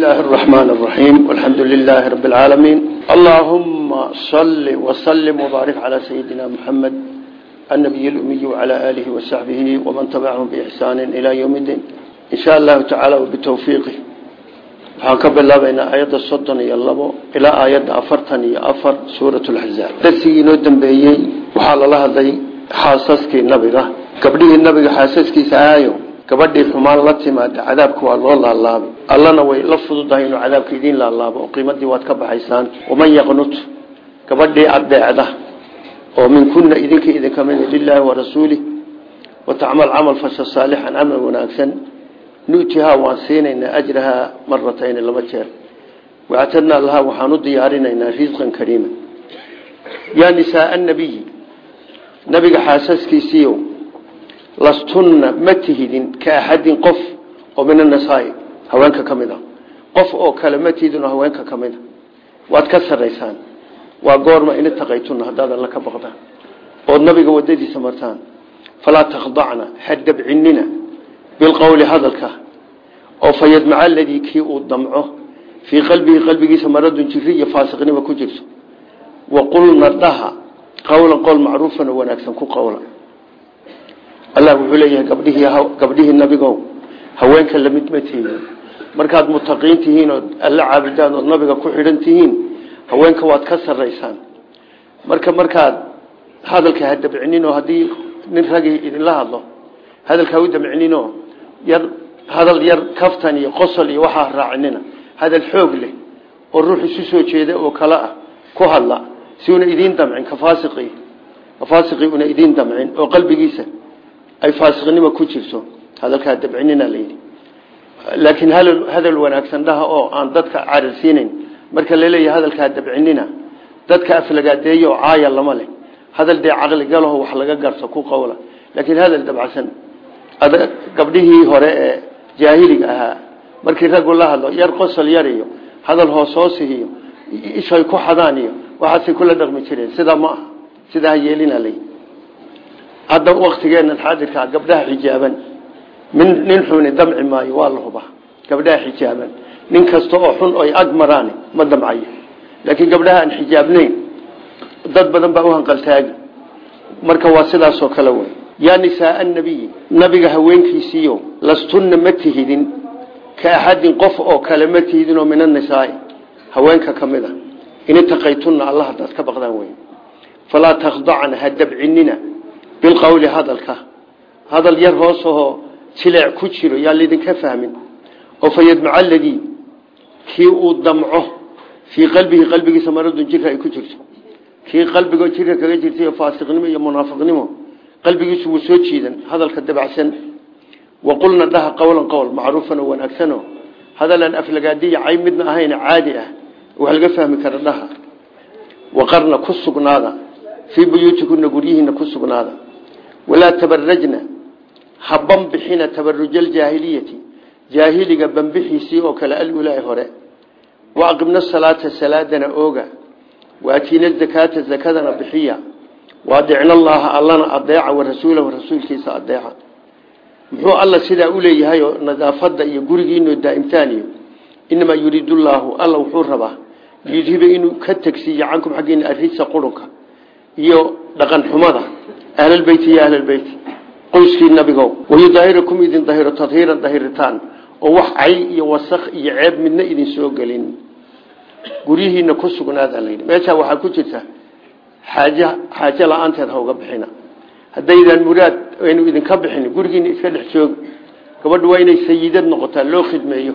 الله الرحمن الرحيم والحمد لله رب العالمين اللهم صل وسلم وبارك على سيدنا محمد النبي الأمي وعلى آله وصحبه ومن تبعهم بإحسان إلى يوم الدين إن شاء الله تعالى وبتوفيقه وحاكب الله بين آيات الصدن يلبو إلى آيات أفرتن يأفر سورة الحزاب درسي نودن بيي وحال الله ذي حاسسك النبي قبله النبي حاسسك سآيو gabadhii xumaan la timaada cadaabka waa loo laalaabay. Allana way la fududahay inuu cadaabka idiin laalaabo oo qiimadii waad ka baxaysaan. Waman yaqnut? Gabadhii adeecda oo minkuna idinka idinka mid lilaahi warasuulih watacmal camal fasha saalixan camal wanaagsan. Nu'tihaa waan siinaynaa ajrahaa maratayni laba jeer. Wactadnaa lahaa waxaan u diyaarinaynaa risqan kariima yaa nisaaa nabiyi nabiga xaasaskiisiiyo lastunna ma tihidin ka axadin qof oo min anasaai haweenka ka qof oo kale ma tihidin haweenka ka waad ka saraysaan waa goorma in itaqaytuna haddaad alla ka baqdaan. Ood nabiga wadadiisa martaan. Falaa takhdacna ha dabcinina bilqowli hadalka. Oo fayadmaca aladii kii uu damco fii qalbihi qalbigiisa maradun jiri iyo ku jirto. Waqulna dhaha qowlan qowl macruufan oo wanaagsan ku allah wuxuu leeyahay gabdhihii gabdhihii nabigow haweenka la mid ma tihiin markaad mutaqiin tihiin ood alla caabudaan ood nabiga ku xidhan tihiin haweenka waad ka saraysaan marka markaad hadalka ha dabcininoo haddii nin ragii idinla hadlo hadalka ha u dabcininoo yar hadal yar kaftan iyo qosol iyo waxaa raacinina hadal xoog leh oo ruux isu soo jeeda oo kale ah ku ay faasiqnimo ku jirto. Hadalkaa dabcinina layidhi laakiin hadal wanaagsan dhaha oo aan dadka cararsiinayn marka la leeyahay hadalkaa dabcinina dadka aflagaadeeyo oo caaya lama leh. Hadal dee caqligalaho wax laga garto ku qowla. Laakiin hadal dabcsan gabdhihii hore ee jaahiliga ahaa markii raggu la hadlo yar qosol yar iyo hadal hoos hoosihiyo ishay ku xadaan iyo waxaasay kula dhaqmi jireen. Sidaa ma aha. Sidaa ha yeelina hadda waktigeena xaadirkaa gabdhaha xijaaban. Min nin xuni damci maayo waa la hubaa. Gabdhaha xijaaban. Nin kasta oo xun oy ag maraan ma damcayo laakiin gabdhaha aan xijaabnayn dad badan baa u hanqaltaagi. Marka waa sidaasoo kale wey. Yaa nisaaa nabiyi nabiga haweenkiisiiyo lastunna ma tihidin. Ka axadin qof oo kale ma tihidin oo min anisaai haweenka ka mid a in itaqaytunna alla hadaad ka baqdaan wey. Falaa takhdacna ha dabcinina bilqowli hadalka. Hadal yar hoosahoo jileec ku jiro yaa laydinka fahmin. Oo fayadmaca aladii kii uu damco fii qalbihi qalbigiisa maradun jirka ay ku jirto. Kii qalbigoo jirka kaga jirtay faasiqnimo iyo munaafiqnimo qalbigiisu wuu soo jiidan hadalka dabacsan. Waqulna dhaha qowlan qowl macruufan oo wanaagsano hadalaan aflagaadiya cay midna ahayn caadi ah. Wax laga fahmi kara walaa tabarajna ha banbixina tabarujaljaahiliyati jaahiliga banbixiisii oo kale alulaahi hore waaqibna salaata salaadana ooga waatiina zakaata zakadana bixiya waadicna allaha allana adeeca warasuulahu rasuulkiisa adeeca muxuu alla sidaa u leeyahay oo nadaafada iyo gurigiinoo daa'imtaaniyo inamaa yuriidu llaahu alla wuxuu rabaa yudhiba inuu ka tegsiiyo cankum xaggiina arisa qurunka iyo dhaqan ahlalbeyti iyo ahlalbeyti qoyskii nabigow wayudaahirakum idin dahiro tadhiiran dahiritaan oo wax cay iyo wasakh iyo ceeb midna idin soo gelin. Guryihiina ku sugnaada layidhi. Meeshaa waxaa ku jirta xaaje xaaje la'aanteed ha uga bixina. Haddaydaan muraad aynu idinka bixin gurigiina iska dhex jooga gabadhu waa inay sayidad noqotaa loo khidmeeyo.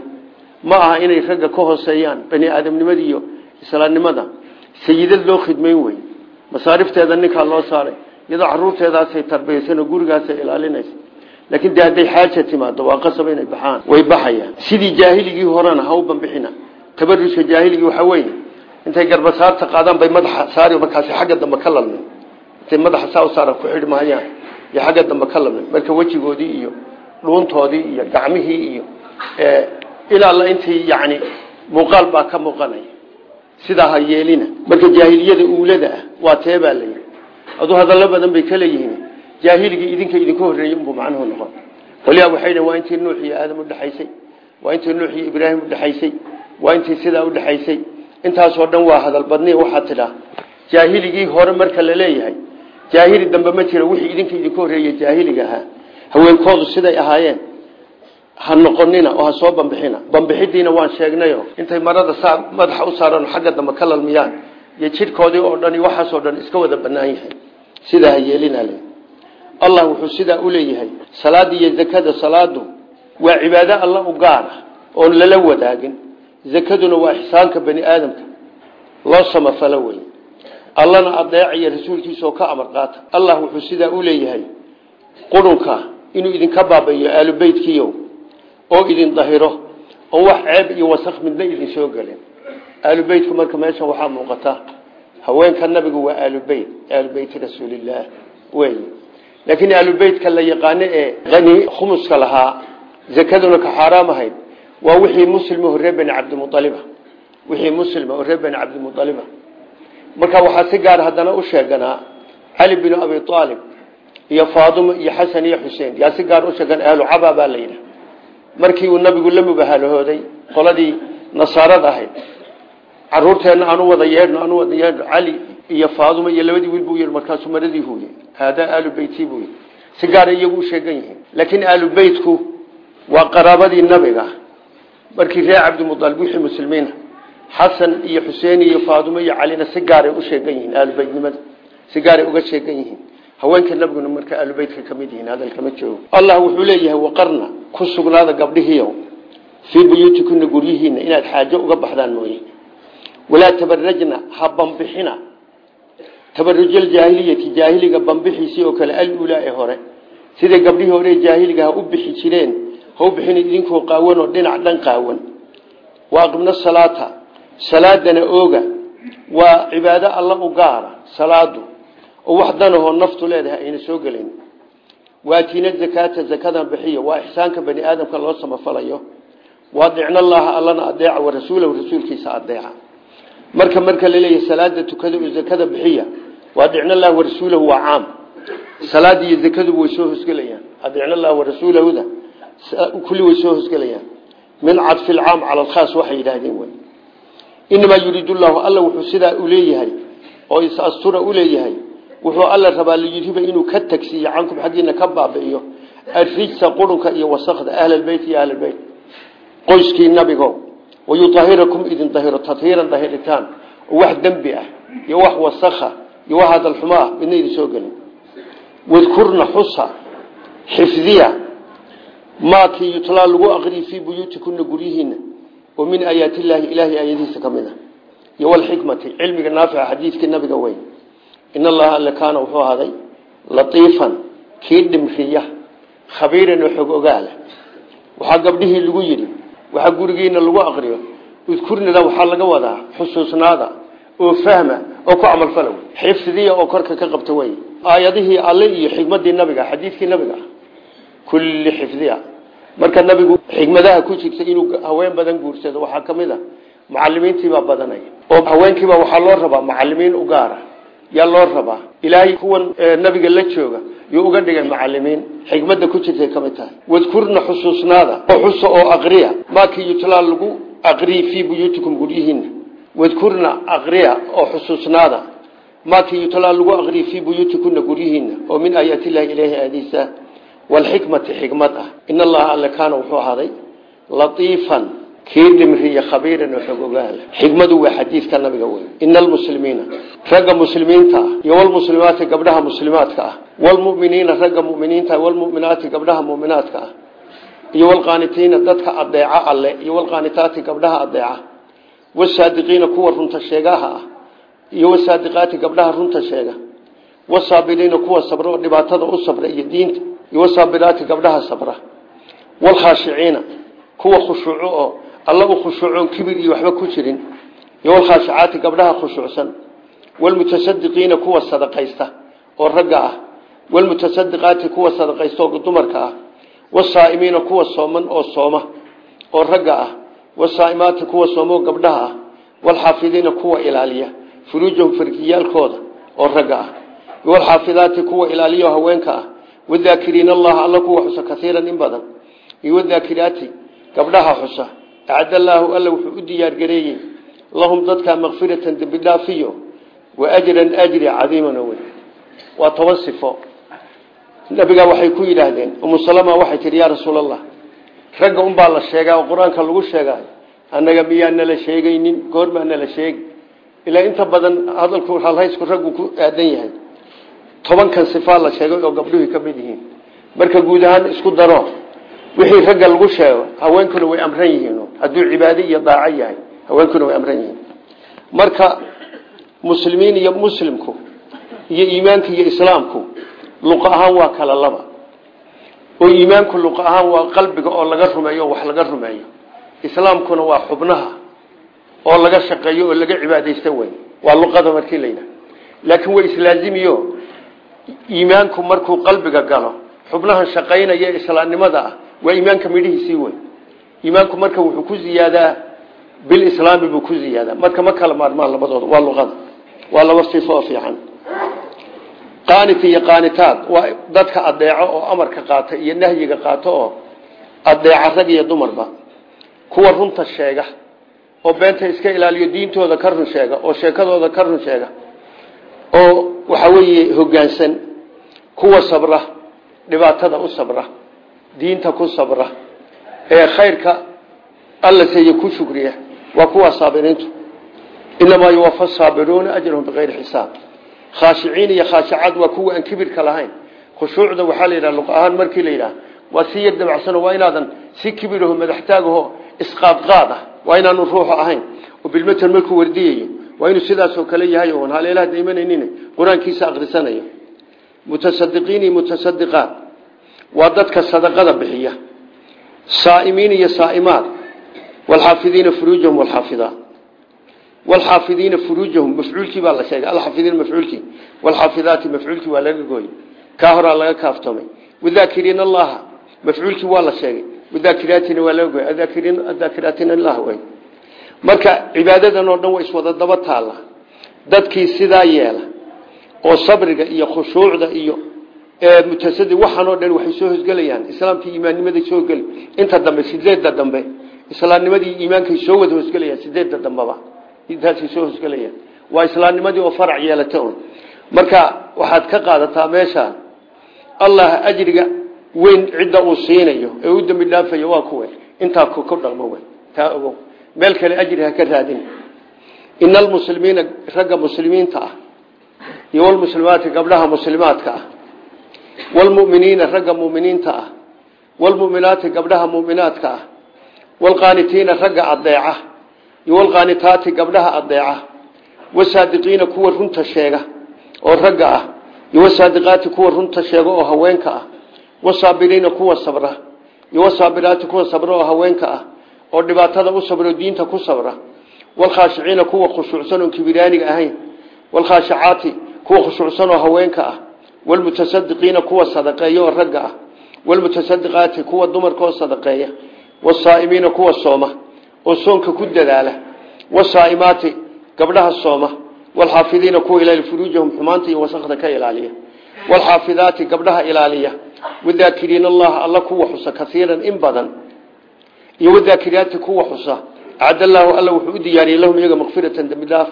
Ma aha inay ragga ka hooseeyaan bani aadamnimada iyo islaamnimada. Sayidad loo khidmayn wey masaarifteeda ninkaa loo saaray iyadoo caruurteedaasay tarbiyaysan oo gurigaasay ilaalinaysa laakiin dee hadday xaaja timaado waa inay baxaan way baxayaan. Sidii jaahiligii horena ha u banbixina tabaruska jaahiligii waxaa weeye intay garbasaarta qaadaan bay madaxa saari markaasi xagga dambe ka intay madaxa saa u saara ku xidhi mahayaan iyo xagga dambe ka marka wejigoodii iyo dhuuntoodii iyo gacmihii iyo ilaa la intii yani muuqaal baa ka muuqanaya. Sidaa ha yeelina. Marka jaahiliyada uulada ah waa teebaa aduu hadallo badan bay ka leeyihiin. Jaahiligii idinka idinku horreeyey unbuu macnuhu noqon. Qolyaa waxay waa intii nuux iyo aadam udhexaysay waa intii nuux iyo ibraahim udhexaysay waa intii sidaa udhexaysay intaasoo dhan waa hadalbadni waxaa tidhaa jaahiligii hore marka la leeyahay jaahili dambe ma jiro wixii idinka idinku horreeyey jaahiliga ahaa. Haweenkoodu siday ahaayeen ha noqonina oo soo bambixina. Bambixidiina waan sheegnayo intay marada madaxa u saaraan xagga dambe ka lalmiyaan iyo jidhkoodii oo dhan iyo waxaasoo dhan iska wada banaan yahay sidaa ha yeelinale allah wuxuu sidaa u leeyahay salaada iyo zakada salaadu waa cibaado alla u gaara oon lala wadaagin. Zakaduna waa ixsaanka bani aadamka. Loo samafalo wey allana adeecaya rasuulkiisaoo ka amar qaata. Allah wuxuu sidaa u leeyahay qurunka inuu idinka baabayo aalubeytkiio oo idin dahiro oon wax ceeb iyo wasakh midna idin soo gelin. Aalubeytku marka meeshan waxaa muuqata haweenka nabigu waa aalubeyt aalubeyti rasuulillaah wey. Laakiin aalubeytka la yaqaano ee ani khumuska lahaa zakaduna ka xaaraam ahayd waa wixii muslima oo reer bani cabdimualiba wixii muslima oo reer bani cabdimualiba marka waxaa si gaar haddana u sheeganaa cali binu abi aalib iyo faadimo iyo xasan iyo xuseen yaa si gaar u sheegan ahlu caba baa la ahayd caruurteenna aanu wada yeedhno aanu wada yeedhno. Cali iyo faadimo iyo labadii wiil buu yidhi markaasuu maradii huuye haadaa aalu beyti buu si gaara iyagu u sheegan laakiin aalu beytku waa qaraabadii nabiga. Markii reer cabdimualib wixii muslimiina xasan iyo xuseen iyo faadimo iyo calina si gaaray u sheegan yihiin aalubeytnimada si gaaray uga sheegan haweenka nabiguna marka aalubeytka ka mid yihiin hadalkama joogo. Allah wuxuu leeyahay waqarna ku sugnaada gabdhihiio fii buyuutikuna guryihiina inaad xaajo uga baxdaan mooye walaa tabarajna ha bambixina. Tabarujljaahiliyati jaahiliga bambixiisii oo kale alulaa ee hore. Siday gabdhihii hore jaahiliga ha u bixi jireen ha u bixin idinkoo qaawan oo dhinac dhan qaawan. Waaqibna salaata. Salaadana ooga. Waa cibaado alla u gaara salaadu. Oo wax danahoo naftu leedahay ayna soo gelayn waatina zakaata zakadan bixiya waa ixsaanka bani aadamka loo samafalayo. Waadicna allaha allana adeeca wa rasuulahu rasuulkiisa adeeca marka marka la leeyahay salaada tukada oo zakada bixiya waadicna allaha warasuulahu waa caam. Salaada iyo zakadu way soo hosgelayaan. Adeecna allaha warasuulahuda kulli way soo hosgelayaan. Min cadfi lcaam cala alkhaas waxay yidhaahdeen wey. Inamaa yuriidu llahu alla wuxuu sidaa u leeyahay oo is-astura u leeyahay wuxuu alla rabaa liyudhiba inuu ka tagsiiyo cankum xaggiina ka baabi'iyo arijsa qurunka iyo wasakda ahlalbeyt iyo ahlalbeyt qoyskii nabigo wayuahirakum idin dahiro tahiiran dahiritaan oo wax dembi ah iyo wax wasakha iyo wax hadalxumo ah midna idin soo gelin wadkurna xusa xifdiya maakii yutlaa lagu aqriyi fii buyuutikuna guryihiina oo min aayaati illaahi ilaahay aayadihiisa ka mid a iyo walxikmati cilmiga naafica xadiidkii nabiga weyn in allaha alle kaana wuxuu ahaaday latiifan waxaa gurigiina lagu aqriyo. Udkurnida waxaa laga wadaa xusuusnaada oo fahma oo ku camalfala xifdiya oo korka ka qabta wey aayadihii alle iyo xikmadii nabiga xadiidkii nabiga. Kulli xifdiya. Marka nabigu xikmadaha ku jirta inuu haween badan guursado waxaa ka mid a macalimiintiibaa badanaya oo haweenkiiba waxaa loo rabaa macalimiin u gaara yaa loo rabaa. Ilaahay kuwan nabiga la jooga yuu uga dhigay macalimiin xikmada ku jirtay ka mid tahay. Wadkurna xusuusnaada oo xusa oo aqriya. Maakii yutlaa lagu aqriyi fii buyuutikum guryihiina wadkurna aqriya oo xusuusnaada. Maakii yutlaa lagu aqriyi fii buyuutikuna guryihiina oo min aayaati illahi ilaahi aadiisa walxikmati xikmad ah. In allaha alle kaana wuxuu ahaaday latiifan kii dhimriya khabiiran oo xog ogaala xikmadu waa xadiidka nabiga wey ina almuslimiina ragga muslimiinta ah iyo walmuslimaati gabdhaha muslimaadka ah. Walmuminiina ragga muminiinta walmuminaati gabdhaha muminaadka ah. Iyo walqaanitiina dadka adeeca alle iyo walqaanitaati gabdhaha adeeca wasaadiqiina kuwa runta sheegaha ah. Iyo wasaadiqaati gabdhaha runta sheega. Wasaabiriina kuwa sabra oo dhibaatada u sabra iyo diinta. Iyo wasaabiraati gabdhaha alla u khushuucoon kibir iyo waxba ku jirin. Iyo walkhaashicaati gabdhaha khushuucsan. Walmutasadiqiina kuwa sadaqaysta oo ragga ah. Walmutasadiqaati kuwa sadaqaysta oo dumarka ah. Wasaa'imiina kuwa sooman oo sooma oo ragga ah. Wasaa'imaati kuwa sooma oo gabdhaha ah. Walxaafidiina kuwa ilaaliya. Furuujahum farkiyaalkooda oo ragga ah. Walxaafidaati kuwa ilaaliya haweenka ah. Xusa acdallaahu alla wuxuu u diyaargareeyey lahum dadka makfiratan dembi dhaafiyo wa ajran ajri cadiiman wey waa toban sifo nabigaa waxay ku yidhaahdeen umu salama waxay tihi yaa rasuul allah ragga unbaa la sheegaa oo qur'aanka lagu sheegaa annaga miyaa nala sheegaynin goormaa nala sheegi ilaa inta badan hadalku halhaysku raggu ku aadan yahay tobankan sifaa la sheegay oo gabdhuhii ka mid yihiin marka guud ahaan isku daro wixii ragga lagu sheego haweenkuna way amran yihiin. Hadduu cibaado iyo daaco yahay haweenkuna way amran yihiin. Marka muslimiin iyo muslimku iyo iimaanka iyo islaamku luqa ahaan waa kala laba. Oo iimaanku luqa ahaan waa qalbiga oo laga rumeeyo wax laga rumeeyo. Islaamkuna waa xubnaha oo laga shaqeeyo oo laga cibaadaysta wey waa luqada markii la yidhaha laakiin way islaazimiyo iimaanku markuu qalbiga galo xubnahan shaqaynaya islaamnimada ah waa iimaanka midhihiisii wey iimaanku marka wuxuu ku ziyaadaa bilislaami buu ku ziyaadaa. Marka ma kala maarmaan labadooda waa luqada waa laba sifo oo fiican. Qaanit iyo qaanitaad waa dadka adeeco oo amarka qaata iyo nahyiga qaato oo adeeca rag iyo dumarba kuwa runta sheega oo beenta iska ilaaliyo diintooda ka run sheega oo sheekadooda ka run sheega oo waxa weeye hoggaansan kuwa sabra dhibaatada u sabra diinta ku sabra ee khayrka alla seeye ku shukriya waa kuwa saabiriintu. Inamaa yuwafa saabiruuna ajrahum bikayri xisaab. Khaashiciin iyo khaashicaad waa kuwa aan kibirka lahayn. Khushuucda waxaa la yidhaha luq ahaan markii la yidhaha waa si yar dabacsano waa inaadan si kibiraho madaxtaagaho isqaadqaad ah waa inaanu ruuxu ahayn. Oo bilmatan markuu wardiyayo waa inuu sidaasoo kale yahay oon haleelaha daimanaynin qur'aankiisa akrisanayo mutasadiqiin iyo mutasadiqaat waa dadka sadaqada bixiya. Saa'imiin iyo saa'imaad. Walxaafidiina furuujahum walxaafidaat walxaafidiina furuujahum mafcuulkii baa la sheegay. Alxaafidiina mafcuulkii. Walxaafidaati mafcuulkii waa laga gooyey. Kaa horaa laga kaaftamay wadaakiriina allaha mafcuulkii waa la sheegay. Wadaakiraatina waa laga gooyey. Adaakiraatina allah wey marka cibaadadan oo dhan waa iswada daba taalla. Dadkii sidaa yeela oo sabriga iyo khushuucda iyo mutasadi waxaan oo dhan waxay soo hosgelayaan. Islaamkii imaannimaday soo hosgeli inta dambe sideedda dambe islaamnimadii iimaankay soo wada hosgelayaan sideedda dambeba intaasay soo hosgelayaan. Waa islaamnimadii oo farac yeelata marka waxaad ka qaadataa meesha. Allah ajriga weyn cidda uu siinayo ee u dambi dhaafayo waa kuwe. Intaa ku dhaqmo wey taa ogow. Meel kale ajri ka raadin. Ina almuslimiina ragga muslimiinta ah iyo walmuslimaati gabdhaha muslimaadka ah wlmuminiina ragga muminiinta ah wlmuminaati gabdhaha muminaadka ah wlqaanitiina ragga adeeca wlqaanitaati gabdhaha adeeca wasaadiqiina kuwa runta sheega oo ragga ah iyo wasaadiqaati kuwa runta sheega oo haweenka ah wasaabiriina kuwa sabra iyo wasaabiraati kuwa sabra oo haweenka ah oo dhibaatada u sabra oo diinta ku sabra wlkhaashiciina kuwa khushuucsan oon kibiraaniga ahayn wlkhaashicaati kuwa wlmutasadiqiina kuwa sadaqeeya oo ragga ah wlmutasadiqaati kuwa dumarkaoo sadaqeeya wsaa'imiina kuwa sooma oo soonka ku dadaala wasaa'imaati gabdhaha sooma wlxaafidiina kuwa ilaali furuujahum xumaanta iyo wasakda ka ilaaliya wlxaafidaati gabdhaha ilaaliya wadaakiriina allaha alla kuwa xusa kaiiran in badan iyo wadaakiraati kuwa xusa acdallaahu alla wuxuu u diyaariyey lahum iyaga makfiratan dembi dhaaf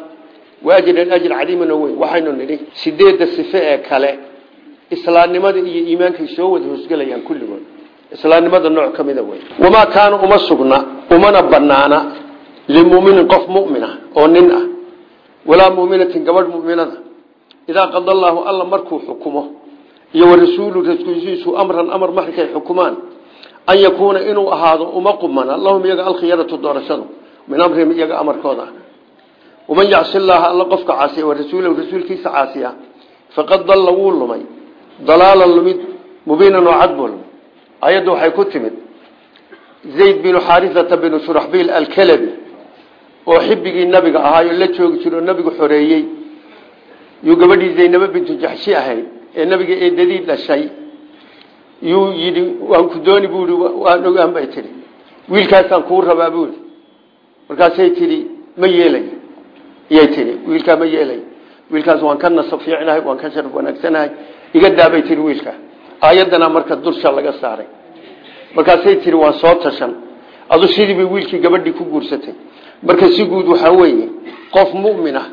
waajran ajr cadiiman oo weyn islaamnimada iyo iimaankay soo wada hoosgelayaan kulligood. Islaamnimada nooc ka mida wey wamaa kaana uma sugna umana banaana limuminin qof mumina oo nin ah. Walaa muminatin gabadh muminada. Idaa qada allaahu alla markuu xukumo iyo warasuulu rasuulkiisu amran amar markay xukumaan an yakuuna inuu ahaado uma qumana lahum iyaga alkhiyaratu doorashadu min amrihim iyaga amarkooda waman yacsi llaaha alla qofka caasiya wa rasuulahu rasuulkiisa caasiya faqad dalla wuu lumay dalaalan lumid mubiinan oo cad buu lumay ayaddu waxay ku timid zayd binu xaarisata binu shuraxbiil alkalabi oo xibigii nabiga ahaayo la joogi jiro nabigu xoreeyey. Yuu gabadhii zaynabo bintu jaxshi ahayd ee nabiga eedadii dhashay yuu yidhi waan ku dooni buu i waan ogaan bay tihi wiilkaasaan kuu rabaa buui markaasay tihi ma iga daabay tihi wiilka aayadana marka dulsha laga saaray. Markaasay tihi waan soo tashan. Adu sidii bay wiilkii gabadhii ku guursatay. Marka si guud waxaa weeye qof mu'min ah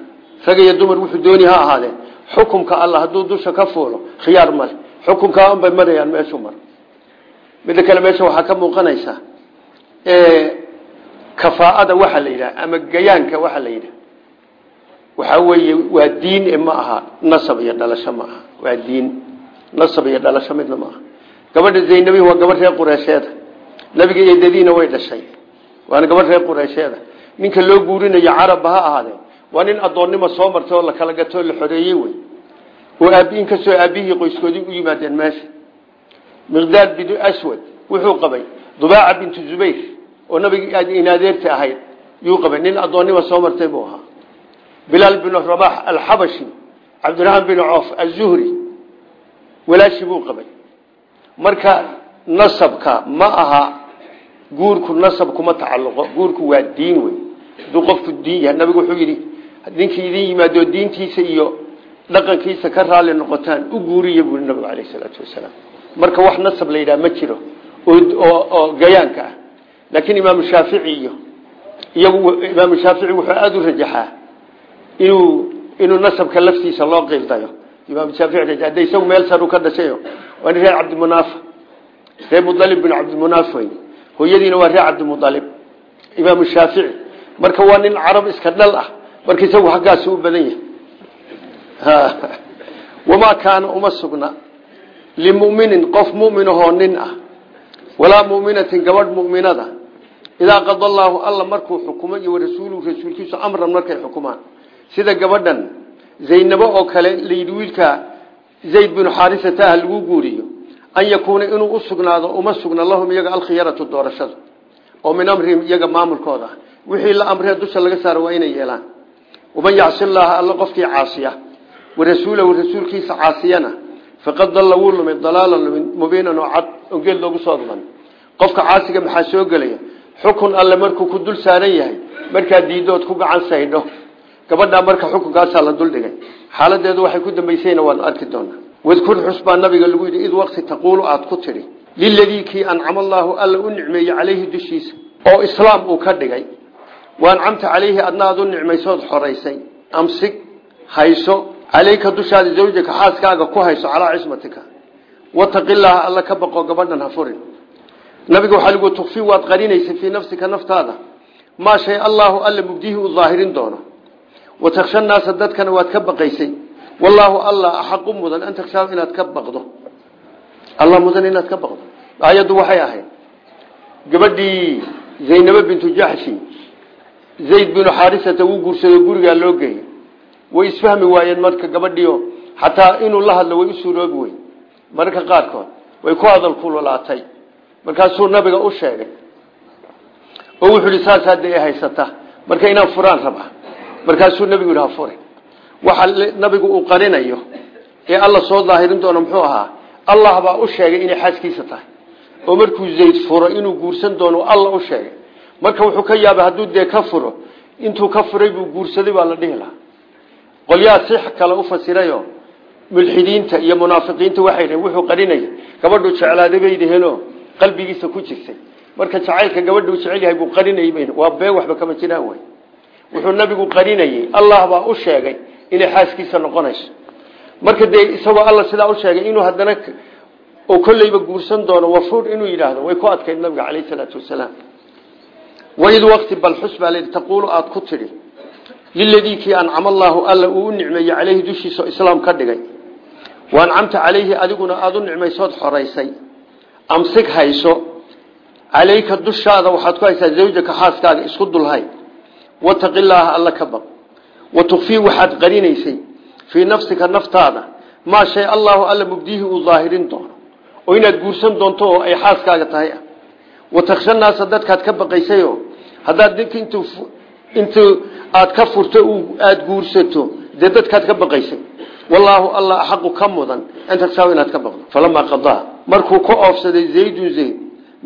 rag iyo dumar wuxuu dooni ha ahaadeen xukumka alla hadduu dusha ka fuulo khiyaar male xukumkaa unbay marayaan meeshuu mar. Midda kale meesha waxaa ka muuqanaysa kafaa'ada waxaa la yidhaha ama gayaanka waxaa la yidhaha waxaa weeye waa diin ma aha nasab iyo dhalasho ma aha. Waa diin nasab iyo dhalasho midna ma aha. Gabadha zaynabi waa gabadh reer qureysheeda. Nabiga eedadiina way dhashay. Waana gabadh reer qureysheeda. Ninka loo guurinayo carabba ha ahaadee waa nin addoonnimo soo martay oo la kala gatoo la xoreeyey wey. Oo aabiin kastoo aabihii qoyskoodii u yimaadeen meesha. Miqdaad binu aswad wuxuu qabay dubaaca bintu zubayr oo nabiga inadeerta ahayd yuu qabay. Nin addoonnimo soo martay buu ahaa bilaal binu rabax alxabashi cabdiraxmaan binu coof azuhri walaashi buu qabay. Marka nasabka ma aha guurku nasab kuma tacalluqo guurku waa diin wey hadduu qofku diin yahay nabigu wuxuu yidhi ninkii idin yimaado diintiisa iyo dhaqankiisa ka raalli noqotaan u guuriya buui nabigu caleyh isalaatu wasalaam. Marka wax nasab la yidhaha ma jiro oo gayaanka ah. Laakiin imaamu shaafici iyo iyagu imaamu shaafici wuxuu aada u rajaxaa inuu inuu nasabka laftiisa loo qiildayo imaamu shaafici hadda isagu meel saru ka dhashayo waa reer cabdimunaaf reer mudalib bin cabdimunaaf wey hooyadiina waa reer cabdimualib imaamu shaafici marka waa nin carab iska dhal ah marka isagu xaggaasi u badan yahay. Wamaa kaana uma sugna limuminin qof muminahoo nin ah walaa muminatin gabadh muminada. Idaa qada alla markuu xukumo iyo warasuuluhu rasuulkiisu amran markay xukumaan sida gabadhan zaynabo oo kale layidhi wiilka zayd binu xaarisata ah lagu guuriyo an yakuuna inuu u sugnaado uma sugna lahum iyaga alkhiyaratu doorashada oo min amrihim iyaga maamulkooda ah. Wixii la amree dusha laga saaro waa inay yeelaan. Waman yacsi alla qofkii caasiya warasuulahu rasuulkiisa caasiyana faqad dalla wuu lumay dalaalan mubiinan oo cad oo geel loogu soo duman qofka caasiga maxaa soo gelaya? Xukun alle markuu ku dul saaran yahay markaa diidood ku gacan saydho gabadhaa marka xukunkaasaa la duldhigay xaaladeedu waxay ku dambaysayna waanu arki doonaa. Wadkur xus baa nabiga lagu yidhi id waqti taquulu aad ku tidhi liladii kii ancama allaahu alla u nicmeeyey calayhi dushiisa. Oo islaam uu ka dhigay waancamta calayhi adna aad u nicmaysood xoraysay. Amsig hayso calayka dushaada zawjaka xaaskaaga ku hayso calaa cismatika. Wataqi llaaha alla ka baqo gabadhan ha furin. Nabiga waxaa lagu tukfi waad qarinaysay fii nafsika naftaada. Maa shay allaahu alla mubdihi u daahirin doono wataksha naasa dadkana waad ka baqaysay. Wallaahu alla axaqu mudan an takshaa inaad ka baqdo. Alla mudan inaad ka baqdo. Aayaddu waxay ahayd. Gabadhii zaynabo bintu jaxshi zayd binu xaarisata wuu guursado gurigaa loo geeyey way isfahmi waayeen marka gabadhiio xataa inuu la hadlo way u suuroobi wey mararka qaarkood way ku hadal kululaatay. Markaasuu nabiga u sheegay. Oo wuxuu ihi saas hadda e haysata markaasuu nabigu yidhi ha furi. Waxa nabigu uu qarinayo ee alla soo daahirin doono muxuu ahaa allah baa u sheegay inay xaaskiisa tahay. Oo markuu zayd furo inuu guursan doono alla u sheegay. Marka wuxuu ka yaabay hadduu dee ka furo intuu ka furay buu guursaday baa la dhihi lahaa. Qolyaha si kale u fasirayo mulxidiinta iyo munaafiqiinta waxay dhaheen wuxuu qarinaya gabadhu jeclaaday bay dhaheenoo qalbigiisa ku jirtay. Marka jacaylka gabadhu jecel yahay buu qarinayay waa been waxba kama jiraan wey wuxuu nabigu qarinayay. Allah baa u sheegay inay xaaskiisa noqonayso. Marka dee isagoo alla sidaa u sheegay inuu haddana oo kolleyba guursan doono wafuur inuu yidhaahdo way ku adkayd nabiga caleyh salaatu wasalaam. Waid waqti bal xus baa layidhi taquulu aada ku tidhi liladii kii ancama allaahu alla uu u nicmeeyey dushiisa islaam ka dhigay. Waancamta calayhi adiguna aada u nicmaysood xoraysay. Amsig hayso calayka dushaada waxaad ku haysaa zawjaka xaaskaaga isku dulhay wataqi llaaha alla ka baq wa tukfii waxaad qarinaysay fii nafsika naftaada maa shay allaahu alla mubdiihi uu daahirin doono oo inaad guursan doonto oo ay xaaskaaga tahay ah wataksha naasa dadkaad ka baqaysayo haddaad int intu aad ka furto aada guursato dee dadkaad ka baqaysay wallaahu alla axaqu ka mudan an takshaa inaad ka baqdo falamaa qadaa markuu ka oofsaday zaydun zayd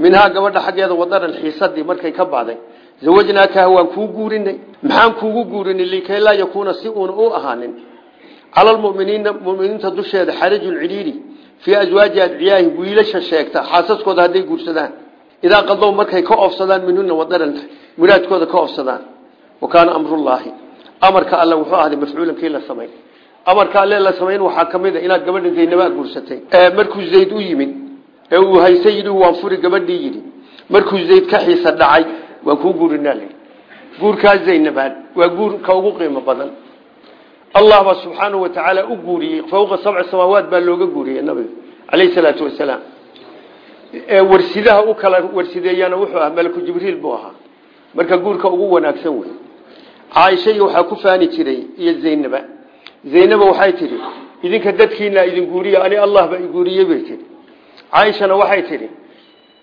minhaa gabadha xaggeeda wadaran zawajnaakaha waan kuu guurinay maxaan kuugu guurinay likay laa yakuuna si uuna u ahaanin cala lmuminiina muminiinta dusheeda xarajun cidhiiri fii aswaaji adciyaahi wiilasha sheegta xaasaskooda hadday guursadaan idaa qadow markay ka oofsadaan minhuna wadaran muraadkooda ka oofsadaan wa kaana amrullaahi amarka alle wuxuu ahday mafcuulan kii la samayn amarka alle la samayn waxaa ka mid a inaad gabadha zaynabaa guursatay markuu zayd u yimid ee uu hayse yidhi waan furi gabadhii yidhi markuu zayd ka xiisa dhacay waan kuu guurinaa guurkaa zaynabaan waa guurka ugu qiimo badan. Allah baa subxaanahu wa tacaala u guuriyey fawqa sabci samaawaat baa looga guuriyey nabiga caleyhi salaatu wasalaam warsidaha u kala warsideeyana wuxuu ahaa malaku jibriil buu ahaa. Marka guurka ugu wanaagsan wey caaisha iyo waxaa ku faani jiray iyo zaynaba. Zaynaba waxay tidhi idinka dadkiina idin guuriya ani allah baa iguuriyey bay tihi caaishana waxay tidhi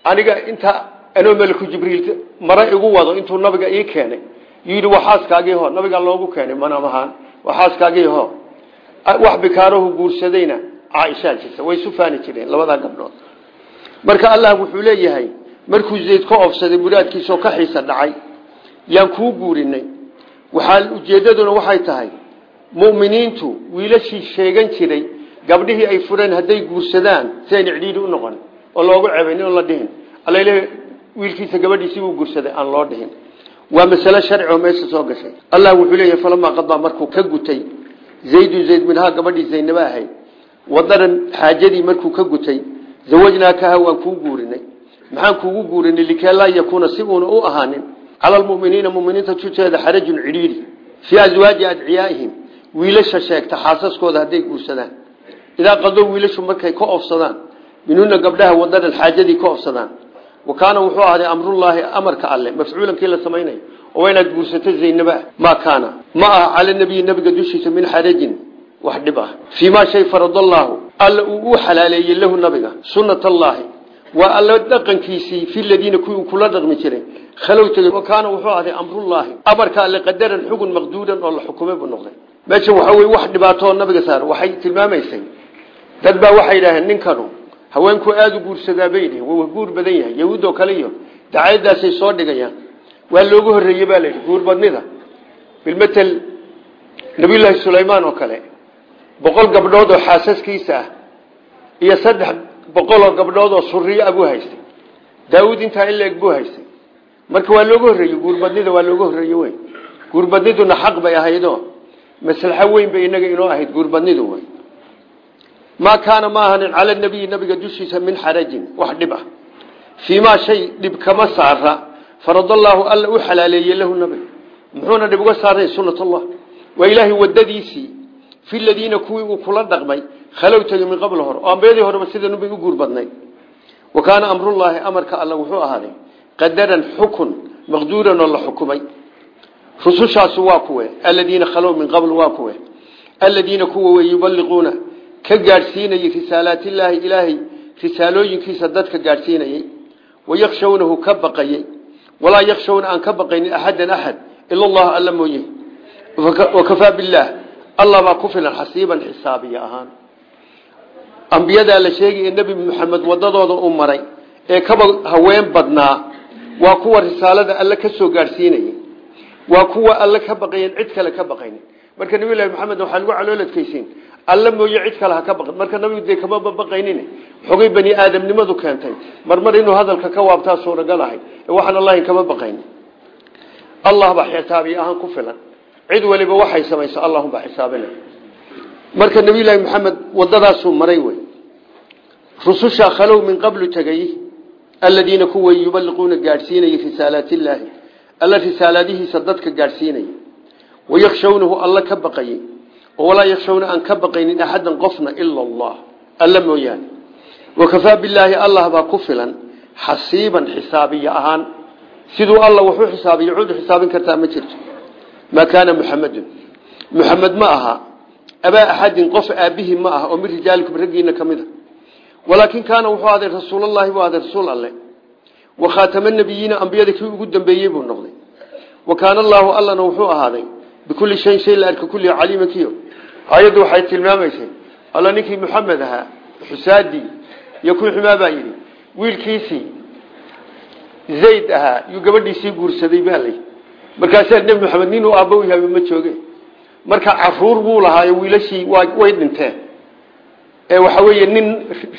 aniga inta anoo malaku jibriil mare igu wado intuu nabiga ii keenay. Yidhi waa xaaskaagii ho nabigaa loogu keenay manam ahaan waa xaaskaagii ho wax bikaarahu guursadayna caaishaa jirta. Way isu jireen labadaa gabdhood. Marka allah wuxuu leeyahay markuu zayd ka oofsaday muraadkiisaoo ka xiisa dhacay yaan kuu guurinay waxaa ujeeddaduna waxay tahay mu'miniintu wiilashii sheegan jiray gabdhihii ay fureen hadday guursadaan si cidhiidhi u noqon oo loogu cebayn on la dhihin wiilkiisa gabadhiisii buu guursaday aan loo dhihin. Waa masale sharci oo meesha soo gashay. Allah wuxuu leeyahay falamaa qadaa markuu ka gutay zaydu zayd minhaa gabadhii zaynaba ahayd. Wadaran xaajadii markuu ka gutay zawajnaakaha waan kuu guurinay. Maxaan kuugu guurinay likee laa yakuuna si uuna u ahaanin. Cala almuminiina muminiinta tuteeda xarajun cidhiidhi. Fii aswaaji adciyaaihim wiilasha sheegta xaasaskooda hadday guursadaan. Idaa qadow wiilashu markay ka oofsadaan minhuna gabdhaha wadaran xaajadii ka oofsadaan wa kaana wuxuu ahday amrullaahi amarka alle mafcuulankii la samaynayo. Oo inaad guursato zaynaba maa kaana. Ma aha cala nabiyi nabiga dushiisa min xarajin wax dhib ah. Fii maa shay faradallaahu alla uu u xalaaleeyey lahu nabiga sunnat allaahi waa alla dhaqankiisii fi ladiina kuwii kula dhaqmi jiray. Khalow tegey wa kaana wuxuu ahday amrullaahi amarka alle qadaran xugun maqduuran oo la xukumay buu noqday. Meeshan waxaa weye wax dhibaatoo nabiga saar waxay tilmaamaysay. Dad baa waxay yidhaaheen ninkanu haweenku aada u guursadaa bay yidhi waa guur badan yahay. Yahuud oo kale iyo dacaayadaasay soo dhigayaan. Waa loogu horreeyey baa layidhi guurbadnida bilmatel nabiyullaahi sulaymaan oo kale. Boqol gabdhood oo xaasaskiisa ah. Iyo saddex boqol oo gabdhood oo suriyo ah buu haystay. Daawuud intaa in la-eg buu haystay. Marka waa looga horreeyey guurbadnida waa looga horreeye wey guurbadniduna xaq bay ahaydoo maslaxo weyn bay inaga inoo ahayd guurbadnidu wey maa kaana ma ahanin cala nabiyi nabiga dushiisa min xarajin wax dhib ah fii maa shay dhib kama saara faradallaahu alla u xalaaleeyey lahu nabiga muxuuna dhib uga saarayn sunnatullah waa ilaahay wadadiisii fi ladiina kuwii uu kula dhaqmay khalow tegey min qabl hore oo ambiyadii horeba sidan bay u guur badnay wa kaana amrullaahi amarka alla wuxuu ahaaday qadaran xukun maqduuran oo la xukumay rusushaasu waa ka gaadhsiinayey risaalaatillaahi ilaahay risaalooyinkiisa dadka gaadhsiinayey wayakhshawnahu ka baqayey walaa yakhshawna aan ka baqaynin axadan axad ila allah alla mooye. Wakafaa billaah. Allah baa ku filan xasiiban xisaabiya ahaan. Ambiyadaa la sheegay ee nebi maxamed wadadooda u maray ee kaba haween badnaa waa kuwa risaalada alle ka soo gaadhsiinayay. Waa kuwa alle ka baqayen cid kale ka baqaynin. Marka nabi lahi maxamed waxaa lagu calooladkaysiin alla mooye cid kale ha ka baqin. Marka nabigu dee kama babaqaynin xogay bani aadamnimadu keentay. Marmar inuu hadalka ka waabtaa suuragal ahay waxaan allahi kama baqaynin. Allah baa xisaabiye ahaan ku filan. Cid waliba waxay samayso allahubaa xisaabina marka nabiyulaahi maxamed wadadaasuu maray wey. Rususha khalow min qablu tegay aladiina kuwa yubaliquuna gaadhsiinayay risaalaatillaahi alla risaalaadihiisa dadka gaadhsiinaya wayakhshawnahu alla ka baqayey oo walaa yakhshawna aan ka baqaynin axadan qofna ila allah alla mooyaane wakafaa bilaahi allah baa ku filan xasiiban xisaabiya ahaan siduu alla wuxuu xisaabiya cud xisaabin kartaa ma jirto maa kaana muxamedun muxamed ma aha abaa axadin qof aabbihi ma aha oo min rijaalikum raggiina ka mid a walaakin kaana wuxuu ahday rasuulallaahi buu ahday rasuul alle wa khaatama nabiyiina ambiyada kii ugu dambeeyey buu noqday wa kaana allaahu allana bikulli shayin shay la arka kullihi caliima kiyo ayaddu waxay tilmaamaysay alla ninkii muxamed ahaa xusaadii iyo kuwii xumaa baa yidhi wiilkiisii zayd ahaa yuu gabadhiisii guursaday baa lay markaasaa nebi maxamed nin uu aabba u yahay ma jooge marka carruur buu lahaayo wiilashii way dhinteen ee waxa weeye nin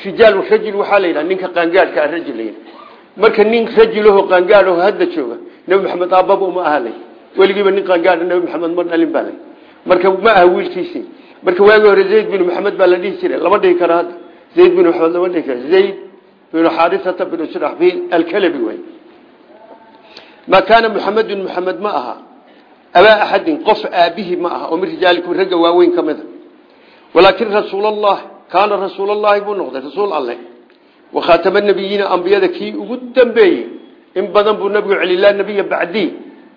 rijaal rajul waxaa la yidhaha ninka qaangaadhka ah rajul la yidhaha marka nin rajilaho qaangaadho hadda jooga nebi maxamed aabbaba uma ahalay weligiiba nin qaangaadha nebi maxamed ma dhalin baa lay marka ma aha wiilkiisii. Marka waagi hore zayd binu maxamed baa la dhihi jiray. Lama dhihi karo hadda. Zayd binu maxamed lama dhihi karo zayd binu xaarisata binu shraxbiil alkalabi way. Ma kaana muxamedun muxamed ma aha. Abaa axadin qof aabbihi ma aha. Oo min rijaalikum ragga waaweyn ka mid a walaakin rasuulallah kaana rasuulallahi buu noqday. Rasuul alle. Wakhaatama nabiyiina ambiyada kii ugu dambeeyey. In badan buu nabigu celi laa nabiya bacdi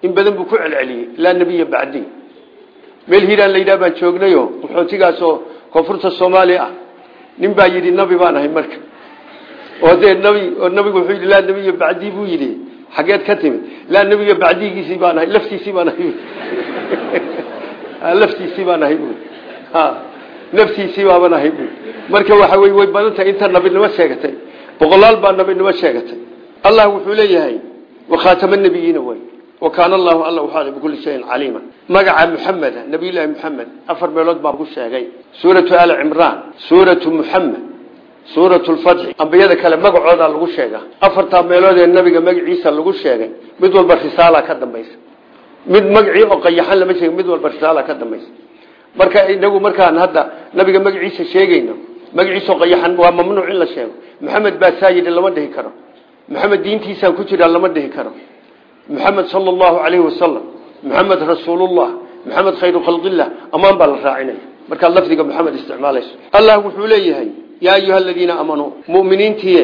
in badan buu ku celceliyey laa nabiya bacdi meel hiiraan la yidhaha baan joognayo qaxootigaasoo koonfurta soomaaliya ah. Nin baa yidhi nabi baan ahay marka. Oo dee nabi oo nabigu wuxuu yidhi laa nabiya bacdi buu yidhi. Xageed ka timid laa nabiga bacdigiisii baan ahay laftiisii baan ahay. Laftiisii baan ahay bu naftiisii baaban ahay bu marka waxa wey way badan tahay inta nabinimo sheegatay. Boqolaal baa nabinimo sheegatay. Allah wuxuu leeyahay wakhaatama nabiyiina way allahu alla waxaa bikulli shayin caliima. Magaca muxameda nabiyullaahi muxamed afar meelood baa ku sheegay. Suuratu ali cimraan suuratu muxamed suuratu lfatxi ambiyada kale magacoodaa lagu sheegaa afartaa meelood ee nabiga magaciisa lagu sheegay. Mid walba risaala ka dambaysa. Mid magacii oo qayaxan lama sheeg mid walba risaala ka dambaysa. Marka inagu markaan hadda nabiga magaciisa sheegayno magaciisao qayaxan waa mamnuuc in la sheego. Maxamed baa saa yidhi lama dhihi karo. Maxamed diintiisaan ku jiraa lama dhihi karo maxamed sala allahu calayhi wasalam maxamed rasuulullah maxamed khayru khalqillah ammaan baa la raacinaya. Markaad lafdiga maxamed isticmaalayso. Allah wuxuu leeyahay yaa ayuha aladiina aamanuu muminiintiye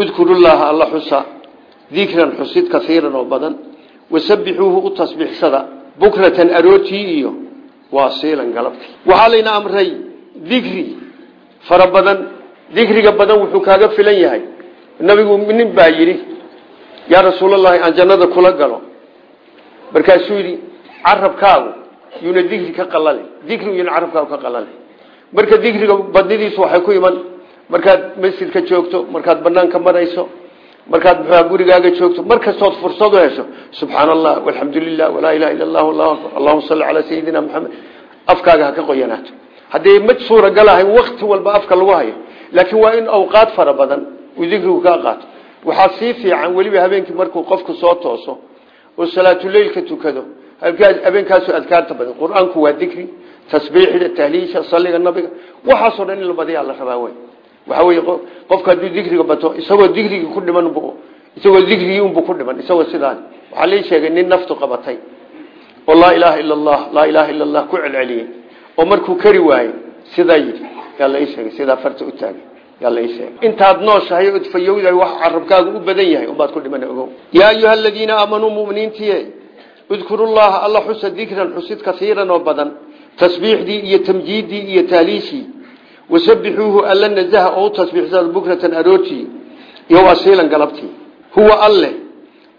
udkuru llaha alla xusa dikran xusid kaiiran oo badan wasabixuuhu u tasbiixsada bukratan arootii iyo waasiilan galabtii. Waxaa layna amray dikri fara badan. Dikriga badan wuxuu kaaga filan yahay. Nabigu nin baa yidhi yaa rasuulalahi aan jannada kula galo. Markaasuu yidhi carabkaagu yuuna dikri ka qalale dikrigu yuuna carabkaagu ka qalale marka dikriga badnidiisu waxay ku iman. Markaad masjidka joogto markaad banaanka marayso markaad muxua gurigaaga joogto mar kastood fursad u hesho subxaana allah walxamdu lilah walaa ilaha illa allah allahu akbar allahuma salli calaa sayidina maxamed afkaaga ha ka qoyanaato. Haddii ma suuragal ahay wakti walba afka lagu hayo. Laakiin waxaa sii fiican weliba habeenkii markuu qofku soo tooso oo salaatuleilka tukado habeenkaasu adkaarta badan. Qur'aanku waa dikri tasbiixda tahliisha saliga nabiga. Waxaasoo dhan in la badiyaa la rabaa wey waxa wey qofka hadduu dikriga bato isagoo dikrigii ku dhiman isagoo dikrigii unbu ku dhiman isagoo sidaan. Waxaa lii sheegay nin naftu qabatay oo laa ilaaha ila allah laa ilaaha illa allah ku celceliyey oo markuu kari waayey sidaa yidhi. Yaa la ii sheegay sidaa farta u taagay intaad nooshahay ood fayowdahay wax carabkaagu u badan yahay unbaad ku dhiman ogow. Yaa ayuha aladiina aamanuu muminiintiye udkuru llaha alla xusa dikran xusid kaiiran oo badan. Tasbiixdii iyo tamjiiddii iyo taaliishii. Wasabixuuhu alla nazaha oo u bukratan arootii iyo wasiilan galabtii huwa alle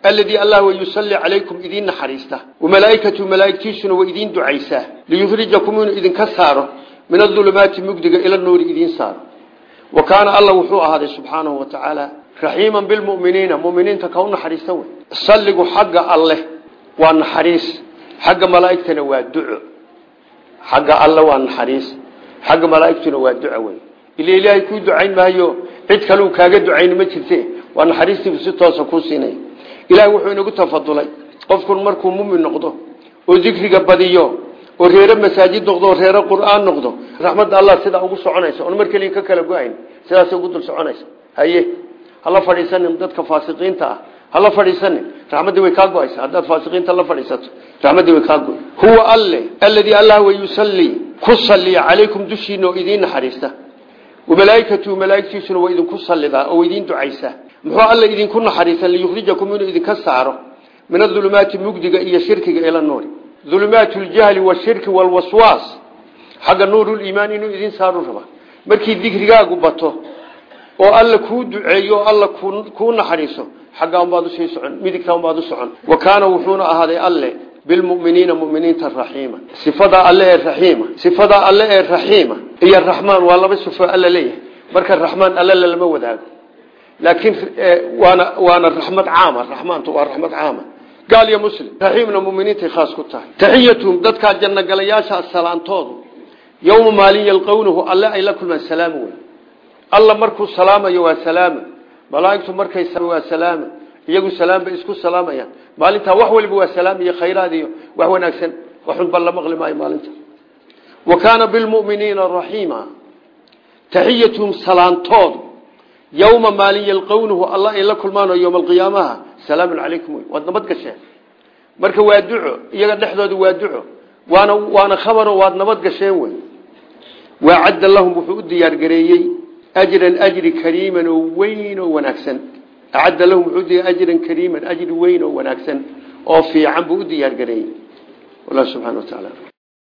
aladii allah wa yusalli calaykum idiin naxariista. Wamalaa'ikatu malaa'igtiisuna way idiin ducaysaa liyukhrijakum inuu idinka saaro min adulumaati mugdiga ila nuuri idiin saaro wa kaana alla wuxuu ahaaday subxaanahu wa tacaala raxiiman bilmuminiina muminiinta ka u naxariista wey. Salligu xagga alleh waa naxariis xagga malaa'igtana waa duco. Xagga alle waa naxariis xagga malaaigtuna waa duca wey. Ila ilaahay kuu ducayn maayo cid kaleu kaaga ducayn ma jirte waa naxariistiibu si toosa kuu siinaya ilahay wuxuu oo reero masaajid noqdo oo reero qur'aan noqdo. Raxmadda allah sidaa ugu soconaysa. Oon mar ka kala go'ayn sidaasay ugu dul soconaysa. Haye hala fadhiisanin dadka faasiqiinta ah. Hala fadhiisanin. Raxmaddii way kaa go'aysa haddaad faasiqiinta la fadhiisato raxmaddii way kaa go huwa alle aladii allah wa yusallii ku saliya calaykum dushiina oo idiin naxariista. Wamalaa'ikatu malaa'igtiisuna waa idinku sallidaa oo idiin ducaysaa muxuu alle idinku naxariista liyukhrijakum inuu idinka saaro. Min adulumaati mugdiga iyo shirkiga ila nuuri dulumaat ljahli washirki walwaswaas xagga nuuruliimaan inuu idiin saaru raba. Markii dikrigaagu bato oo alla kuu duceeyo oo alla kuu naxariiso xaggaa unbaad u sii socon midigtaa unbaad u socon. Wa kaana wuxuuna ahaaday alle bilmuminiina muminiinta raxiima. Sifadaa alle ee raxiima sifadaa alle ee raxiima iyo raxmaan waa laba sifo alla leeyahay. Marka raxmaan alle lalama wadaago. Laakiin waana waana raxmad caama raxmaantu waa raxmad caama gaal iyo muslim raxiimna muminiintay khaas ku tahay. Taxiyatuhum dadkaa jannagalayaasha salaantoodu yowma maalin yalqownahu alle ay la kulmaan salaamu wey alla markuu salaamayo waa salaama malaaigtu markay waa salaama iyagu salaam bay isku salaamayaan maalintaa wax waliba waa salaam iyo khayraad iyo wax wanaagsan waxunba la maqli maayo maalinta. Wa kaana bilmuminiina raxiima taxiyatuhum salaantood yowma maalin yalqownuhu alla ay la kulmaan oo yowma alqiyaamaha salaamun calaykum waad nabad gasheen marka waa duco iyaga dhexdooda waa duco. Waana waana khabaro waad nabad gasheen wey. Waa cadda lahum wuxuu u diyaargareeyey ajran ajri kariiman oo weyn oo wanaagsan. Acadda lahum wuxuu ajran kariiman ajri weyn oo wanaagsan. Oo fiican buu u diyaargareeyey wallah subxana wa tacaala